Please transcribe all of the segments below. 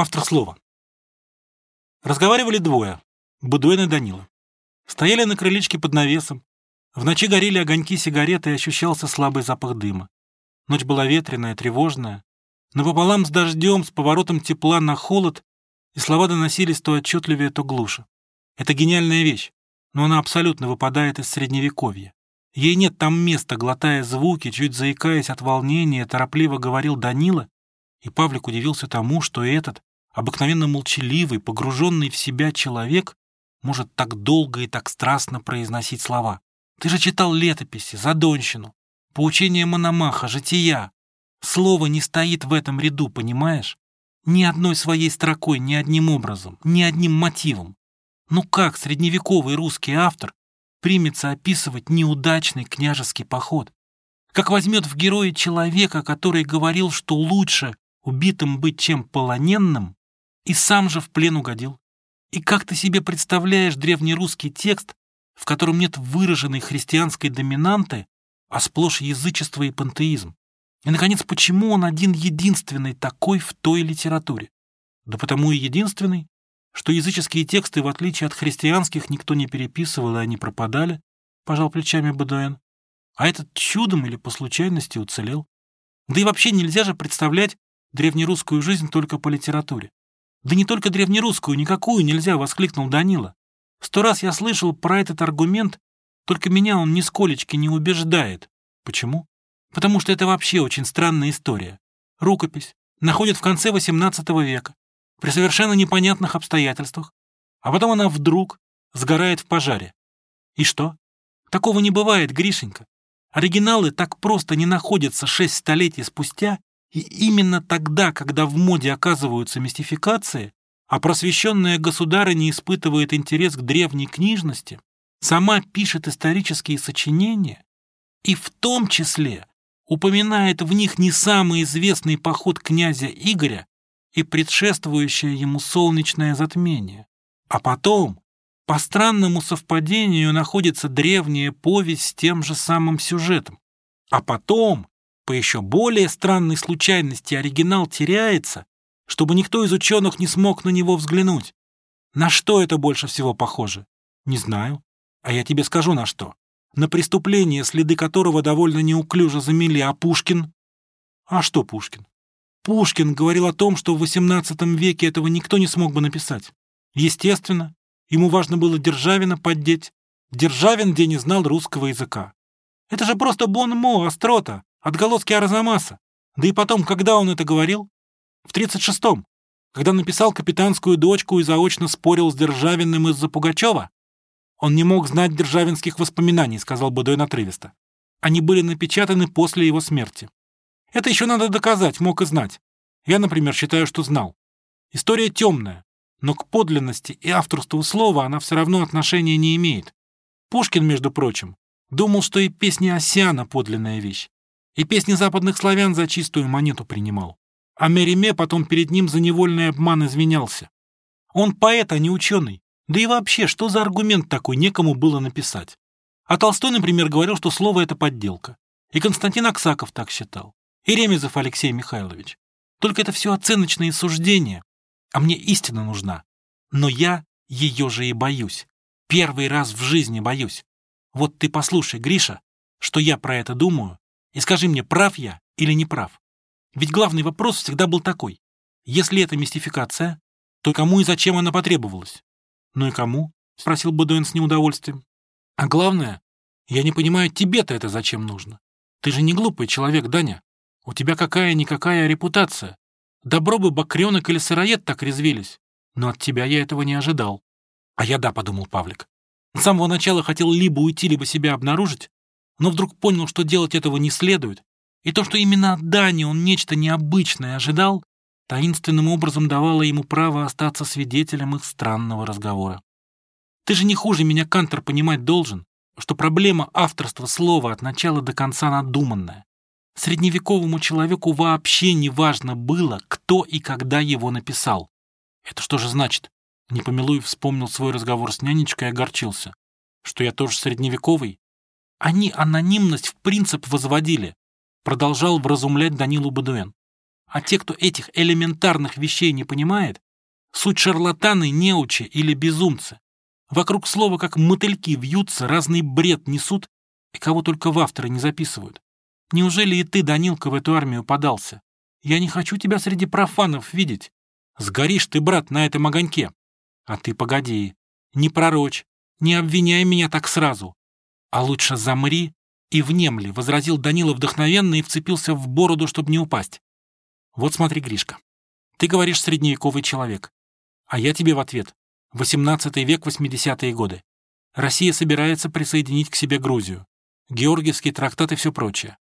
Автор слова. Разговаривали двое, Будуэн и Данила. Стояли на крылечке под навесом. В ночи горели огоньки сигареты и ощущался слабый запах дыма. Ночь была ветреная, тревожная. Но пополам с дождем, с поворотом тепла на холод, и слова доносились то отчетливее, то глуше. Это гениальная вещь, но она абсолютно выпадает из средневековья. Ей нет там места, глотая звуки, чуть заикаясь от волнения, торопливо говорил Данила, и Павлик удивился тому, что этот, обыкновенно молчаливый, погруженный в себя человек, может так долго и так страстно произносить слова. Ты же читал летописи, задонщину, поучение Мономаха, жития. Слово не стоит в этом ряду, понимаешь? Ни одной своей строкой, ни одним образом, ни одним мотивом. Ну как средневековый русский автор примется описывать неудачный княжеский поход? Как возьмет в героя человека, который говорил, что лучше убитым быть, чем полоненным, и сам же в плен угодил. И как ты себе представляешь древнерусский текст, в котором нет выраженной христианской доминанты, а сплошь язычество и пантеизм? И, наконец, почему он один-единственный такой в той литературе? Да потому и единственный, что языческие тексты, в отличие от христианских, никто не переписывал, и они пропадали, пожал плечами Бадуэн. А этот чудом или по случайности уцелел. Да и вообще нельзя же представлять древнерусскую жизнь только по литературе. Да не только древнерусскую, никакую нельзя, воскликнул Данила. Сто раз я слышал про этот аргумент, только меня он нисколечки не убеждает. Почему? Потому что это вообще очень странная история. Рукопись находят в конце XVIII века, при совершенно непонятных обстоятельствах, а потом она вдруг сгорает в пожаре. И что? Такого не бывает, Гришенька. Оригиналы так просто не находятся шесть столетий спустя и именно тогда, когда в моде оказываются мистификации, а просвещенная государыня испытывает интерес к древней книжности, сама пишет исторические сочинения и в том числе упоминает в них не самый известный поход князя Игоря и предшествующее ему солнечное затмение. А потом, по странному совпадению, находится древняя повесть с тем же самым сюжетом. А потом, по еще более странной случайности оригинал теряется, чтобы никто из ученых не смог на него взглянуть. На что это больше всего похоже? Не знаю. А я тебе скажу на что. На преступление, следы которого довольно неуклюже замели, а Пушкин... А что Пушкин? Пушкин говорил о том, что в XVIII веке этого никто не смог бы написать. Естественно, ему важно было Державина поддеть. Державин где не знал русского языка. Это же просто бон-мо, острота. Отголоски Арзамаса. Да и потом, когда он это говорил? В 36-м, когда написал капитанскую дочку и заочно спорил с Державиным из-за Пугачева? Он не мог знать державинских воспоминаний, сказал Бодойн отрывисто. Они были напечатаны после его смерти. Это еще надо доказать, мог и знать. Я, например, считаю, что знал. История темная, но к подлинности и авторству слова она все равно отношения не имеет. Пушкин, между прочим, думал, что и песня Осяна подлинная вещь и песни западных славян за чистую монету принимал. А Мериме потом перед ним за невольный обман извинялся. Он поэт, а не ученый. Да и вообще, что за аргумент такой некому было написать? А Толстой, например, говорил, что слово — это подделка. И Константин Аксаков так считал. И Ремезов Алексей Михайлович. Только это все оценочные суждения. А мне истина нужна. Но я ее же и боюсь. Первый раз в жизни боюсь. Вот ты послушай, Гриша, что я про это думаю, и скажи мне, прав я или не прав? Ведь главный вопрос всегда был такой. Если это мистификация, то кому и зачем она потребовалась? Ну и кому? Спросил Бодуэн с неудовольствием. А главное, я не понимаю, тебе-то это зачем нужно? Ты же не глупый человек, Даня. У тебя какая-никакая репутация. Добро бы бакрёнок или сыроед так резвились. Но от тебя я этого не ожидал. А я да, подумал Павлик. С самого начала хотел либо уйти, либо себя обнаружить, но вдруг понял, что делать этого не следует, и то, что именно от Дани он нечто необычное ожидал, таинственным образом давало ему право остаться свидетелем их странного разговора. Ты же не хуже меня, Кантер, понимать должен, что проблема авторства слова от начала до конца надуманная. Средневековому человеку вообще не важно было, кто и когда его написал. Это что же значит? Непомилуев вспомнил свой разговор с нянечкой и огорчился. Что я тоже средневековый? Они анонимность в принцип возводили, продолжал вразумлять Данилу Бадуэн. А те, кто этих элементарных вещей не понимает, суть шарлатаны, неучи или безумцы. Вокруг слова, как мотыльки, вьются, разный бред несут, и кого только в авторы не записывают. Неужели и ты, Данилка, в эту армию подался? Я не хочу тебя среди профанов видеть. Сгоришь ты, брат, на этом огоньке. А ты погоди, не пророчь, не обвиняй меня так сразу. А лучше замри и внемли, возразил Данила вдохновенно и вцепился в бороду, чтобы не упасть. Вот смотри, Гришка, ты говоришь средневековый человек, а я тебе в ответ. 18 век, 80-е годы. Россия собирается присоединить к себе Грузию. Георгиевский трактат и все прочее.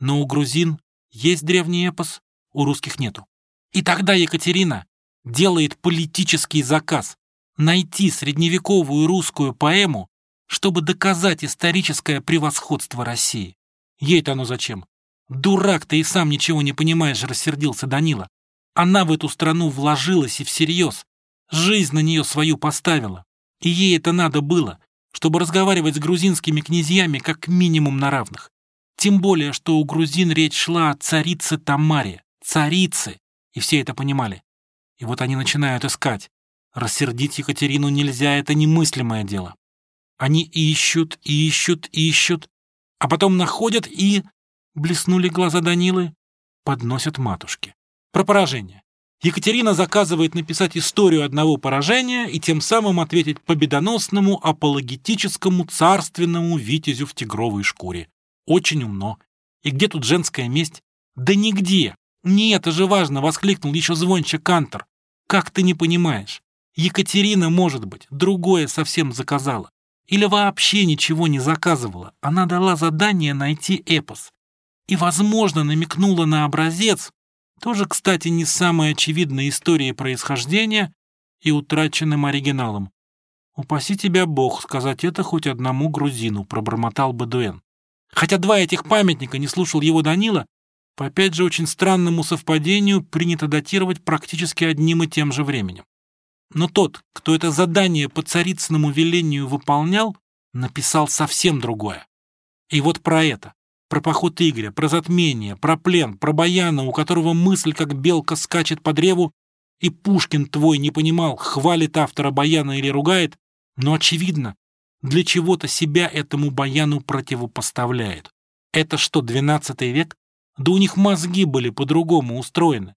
Но у грузин есть древний эпос, у русских нету. И тогда Екатерина делает политический заказ найти средневековую русскую поэму, чтобы доказать историческое превосходство России. Ей-то оно зачем? Дурак, ты и сам ничего не понимаешь, рассердился Данила. Она в эту страну вложилась и всерьез. Жизнь на нее свою поставила. И ей это надо было, чтобы разговаривать с грузинскими князьями как минимум на равных. Тем более, что у грузин речь шла о царице Тамаре. Царице. И все это понимали. И вот они начинают искать. Рассердить Екатерину нельзя, это немыслимое дело. Они ищут, ищут, ищут, а потом находят и... Блеснули глаза Данилы, подносят матушке. Про поражение. Екатерина заказывает написать историю одного поражения и тем самым ответить победоносному, апологетическому, царственному витязю в тигровой шкуре. Очень умно. И где тут женская месть? Да нигде. Не это же важно, воскликнул еще звонче Кантор. Как ты не понимаешь? Екатерина, может быть, другое совсем заказала. Или вообще ничего не заказывала. Она дала задание найти эпос. И, возможно, намекнула на образец, тоже, кстати, не самой очевидной историей происхождения и утраченным оригиналом. «Упаси тебя Бог сказать это хоть одному грузину», — пробормотал Бадуэн. Хотя два этих памятника не слушал его Данила, по опять же очень странному совпадению принято датировать практически одним и тем же временем. Но тот, кто это задание по царицыному велению выполнял, написал совсем другое. И вот про это, про поход Игоря, про затмение, про плен, про Баяна, у которого мысль как белка скачет по древу, и Пушкин твой не понимал, хвалит автора Баяна или ругает, но очевидно, для чего-то себя этому Баяну противопоставляет. Это что, двенадцатый век? Да у них мозги были по-другому устроены.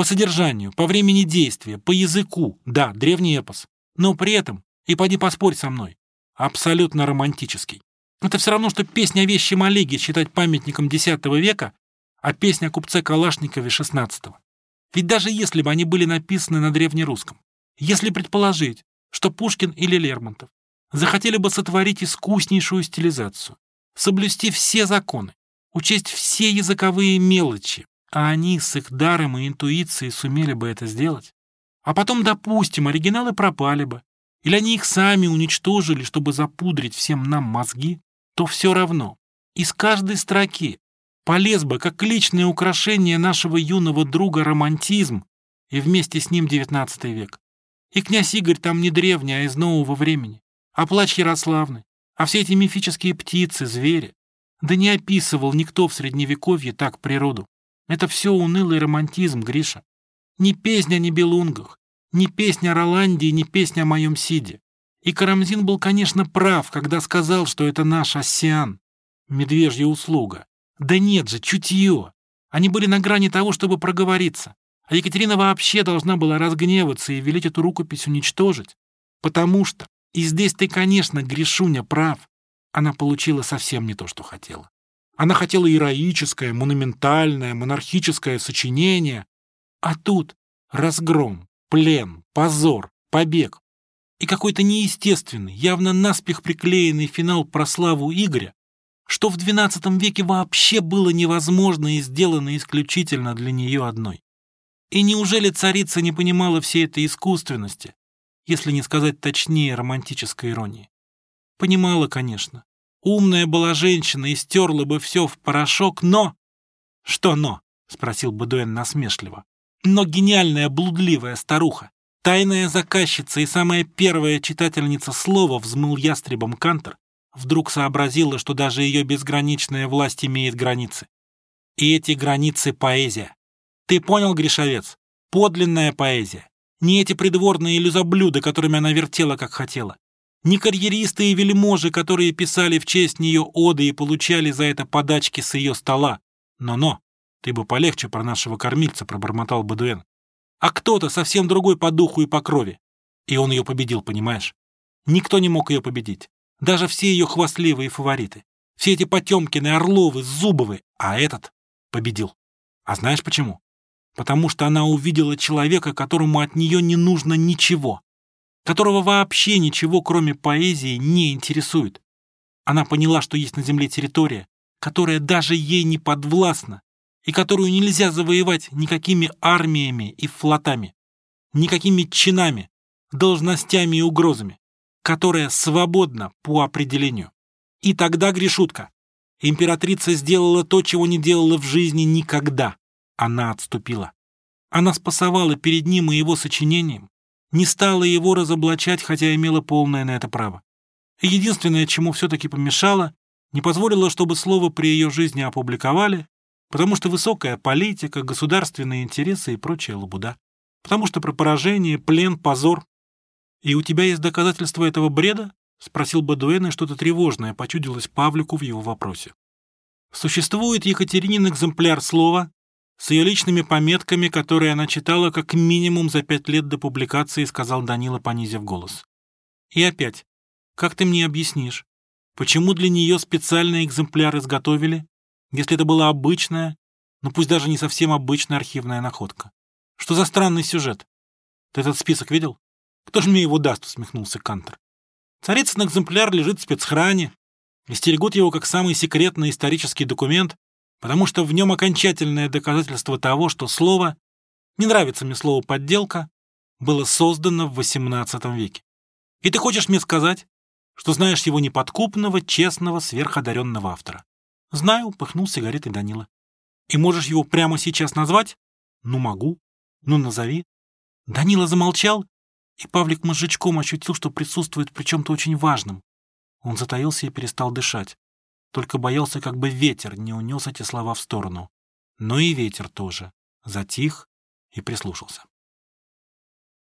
По содержанию, по времени действия, по языку, да, древний эпос. Но при этом, и поди поспорь со мной, абсолютно романтический. Это все равно, что песня о вещем Олеге считать памятником X века, а песня о купце Калашникове XVI. Ведь даже если бы они были написаны на древнерусском, если предположить, что Пушкин или Лермонтов захотели бы сотворить искуснейшую стилизацию, соблюсти все законы, учесть все языковые мелочи, а они с их даром и интуицией сумели бы это сделать. А потом, допустим, оригиналы пропали бы, или они их сами уничтожили, чтобы запудрить всем нам мозги, то все равно из каждой строки полез бы как личное украшение нашего юного друга романтизм и вместе с ним XIX век. И князь Игорь там не древний, а из нового времени. А плач Ярославны, а все эти мифические птицы, звери. Да не описывал никто в Средневековье так природу. Это все унылый романтизм, Гриша. Ни песня о Нибелунгах, ни песня о Роланде, ни песня о моем Сиде. И Карамзин был, конечно, прав, когда сказал, что это наш Оссиан. Медвежья услуга. Да нет же, чутье. Они были на грани того, чтобы проговориться. А Екатерина вообще должна была разгневаться и велеть эту рукопись уничтожить. Потому что, и здесь ты, конечно, Гришуня прав, она получила совсем не то, что хотела. Она хотела героическое, монументальное, монархическое сочинение. А тут разгром, плен, позор, побег. И какой-то неестественный, явно наспех приклеенный финал про славу Игоря, что в XII веке вообще было невозможно и сделано исключительно для нее одной. И неужели царица не понимала всей этой искусственности, если не сказать точнее романтической иронии? Понимала, конечно, Умная была женщина и стерла бы все в порошок, но... Что но? Спросил Бадуэн насмешливо. Но гениальная блудливая старуха, тайная заказчица и самая первая читательница слова взмыл ястребом Кантер, вдруг сообразила, что даже ее безграничная власть имеет границы. И эти границы — поэзия. Ты понял, Гришовец? Подлинная поэзия. Не эти придворные люзоблюды, которыми она вертела, как хотела. Не карьеристы и вельможи, которые писали в честь нее оды и получали за это подачки с ее стола. Но-но, ты бы полегче про нашего кормильца, пробормотал Бадуэн. А кто-то совсем другой по духу и по крови. И он ее победил, понимаешь? Никто не мог ее победить. Даже все ее хвастливые фавориты. Все эти Потемкины, Орловы, Зубовы. А этот победил. А знаешь почему? Потому что она увидела человека, которому от нее не нужно ничего которого вообще ничего, кроме поэзии, не интересует. Она поняла, что есть на Земле территория, которая даже ей не подвластна, и которую нельзя завоевать никакими армиями и флотами, никакими чинами, должностями и угрозами, которая свободна по определению. И тогда, Гришутка, императрица сделала то, чего не делала в жизни никогда. Она отступила. Она спасовала перед ним и его сочинением, не стала его разоблачать, хотя имела полное на это право. единственное, чему все-таки помешало, не позволило, чтобы слово при ее жизни опубликовали, потому что высокая политика, государственные интересы и прочая лабуда. Потому что про поражение, плен, позор. «И у тебя есть доказательства этого бреда?» — спросил Бадуэн, и что-то тревожное почудилось Павлику в его вопросе. Существует Екатеринин экземпляр слова, с ее личными пометками, которые она читала как минимум за пять лет до публикации, сказал Данила, понизив голос. И опять, как ты мне объяснишь, почему для нее специальный экземпляр изготовили, если это была обычная, ну пусть даже не совсем обычная архивная находка? Что за странный сюжет? Ты этот список видел? Кто же мне его даст, усмехнулся Кантер. Царицын экземпляр лежит в спецхране, и стерегут его как самый секретный исторический документ, потому что в нем окончательное доказательство того, что слово, не нравится мне слово «подделка», было создано в XVIII веке. И ты хочешь мне сказать, что знаешь его неподкупного, честного, сверходаренного автора? Знаю, пыхнул сигаретой Данила. И можешь его прямо сейчас назвать? Ну, могу. Ну, назови. Данила замолчал, и Павлик мозжечком ощутил, что присутствует при чем-то очень важном. Он затаился и перестал дышать только боялся, как бы ветер не унес эти слова в сторону. Но и ветер тоже затих и прислушался.